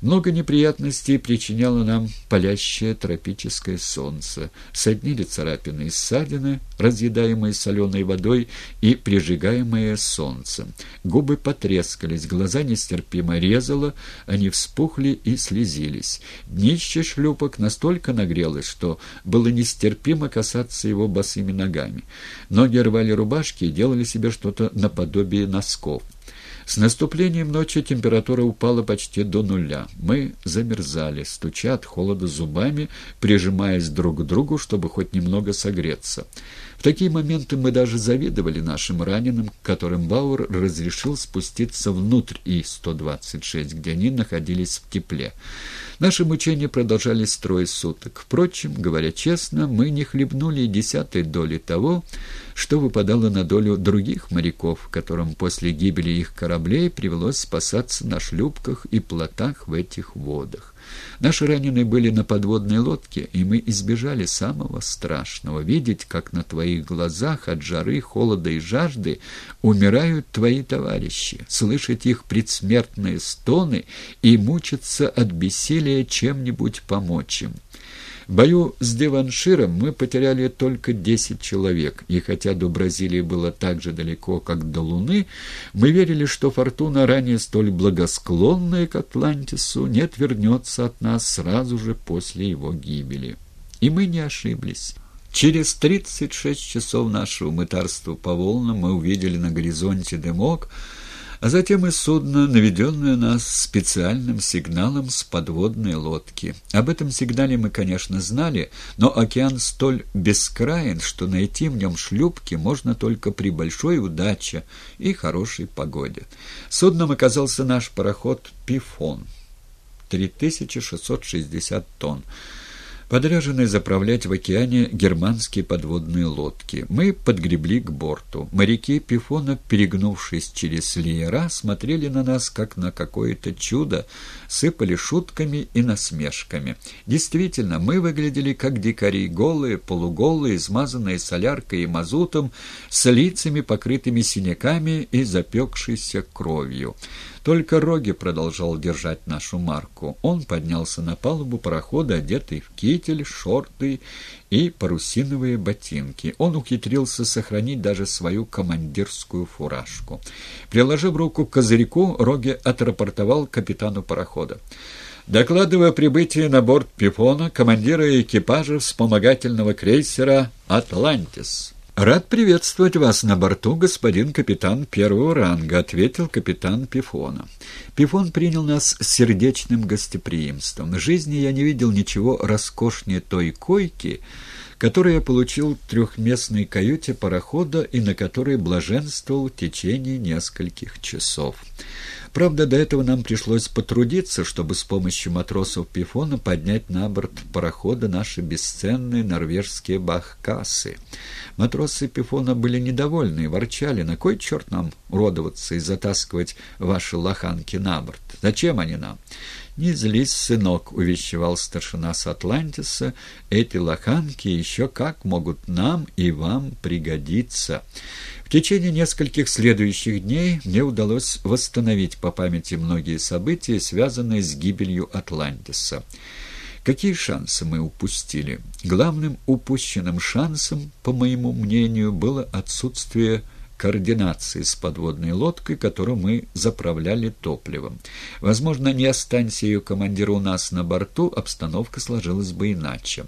Много неприятностей причиняло нам палящее тропическое солнце. Соднили царапины и ссадины, разъедаемые соленой водой и прижигаемые солнцем. Губы потрескались, глаза нестерпимо резало, они вспухли и слезились. Днище шлюпок настолько нагрелось, что было нестерпимо касаться его босыми ногами. Ноги рвали рубашки и делали себе что-то наподобие носков. С наступлением ночи температура упала почти до нуля. Мы замерзали, стуча от холода зубами, прижимаясь друг к другу, чтобы хоть немного согреться. В такие моменты мы даже завидовали нашим раненым, которым Бауэр разрешил спуститься внутрь И-126, где они находились в тепле. Наши мучения продолжались трое суток. Впрочем, говоря честно, мы не хлебнули десятой доли того, что выпадало на долю других моряков, которым после гибели их кораблей привелось спасаться на шлюпках и плотах в этих водах. Наши раненые были на подводной лодке, и мы избежали самого страшного — видеть, как на твоих глазах от жары, холода и жажды умирают твои товарищи, слышать их предсмертные стоны и мучиться от бессилия чем-нибудь помочь им. Бою с Деванширом мы потеряли только десять человек, и хотя до Бразилии было так же далеко, как до Луны, мы верили, что фортуна, ранее столь благосклонная к Атлантису, не отвернется от нас сразу же после его гибели. И мы не ошиблись. Через 36 часов нашего мытарства по волнам мы увидели на горизонте дымок, а затем и судно, наведенное нас специальным сигналом с подводной лодки. Об этом сигнале мы, конечно, знали, но океан столь бескраен, что найти в нем шлюпки можно только при большой удаче и хорошей погоде. Судном оказался наш пароход «Пифон» 3660 тонн подряженные заправлять в океане германские подводные лодки. Мы подгребли к борту. Моряки Пифона, перегнувшись через леера, смотрели на нас, как на какое-то чудо, сыпали шутками и насмешками. Действительно, мы выглядели как дикари, голые, полуголые, измазанные соляркой и мазутом, с лицами, покрытыми синяками и запекшейся кровью. Только Роги продолжал держать нашу марку. Он поднялся на палубу парохода, одетый в китель, шорты и парусиновые ботинки. Он ухитрился сохранить даже свою командирскую фуражку. Приложив руку к козырьку, Роги отрапортовал капитану парохода. Докладывая прибытие на борт Пифона, командира экипажа вспомогательного крейсера «Атлантис». «Рад приветствовать вас на борту, господин капитан первого ранга», — ответил капитан Пифона. Пифон принял нас с сердечным гостеприимством. В жизни я не видел ничего роскошнее той койки, которую я получил в трехместной каюте парохода и на которой блаженствовал в течение нескольких часов. Правда, до этого нам пришлось потрудиться, чтобы с помощью матросов Пифона поднять на борт парохода наши бесценные норвежские бахкасы. Матросы Пифона были недовольны и ворчали, на кой черт нам уродоваться и затаскивать ваши лоханки на борт? Зачем они нам? «Не злись, сынок», — увещевал старшина с Атлантиса, — «эти лоханки еще как могут нам и вам пригодиться». В течение нескольких следующих дней мне удалось восстановить по памяти многие события, связанные с гибелью Атлантиса. Какие шансы мы упустили? Главным упущенным шансом, по моему мнению, было отсутствие координации с подводной лодкой, которую мы заправляли топливом. Возможно, не останься ее командира у нас на борту, обстановка сложилась бы иначе.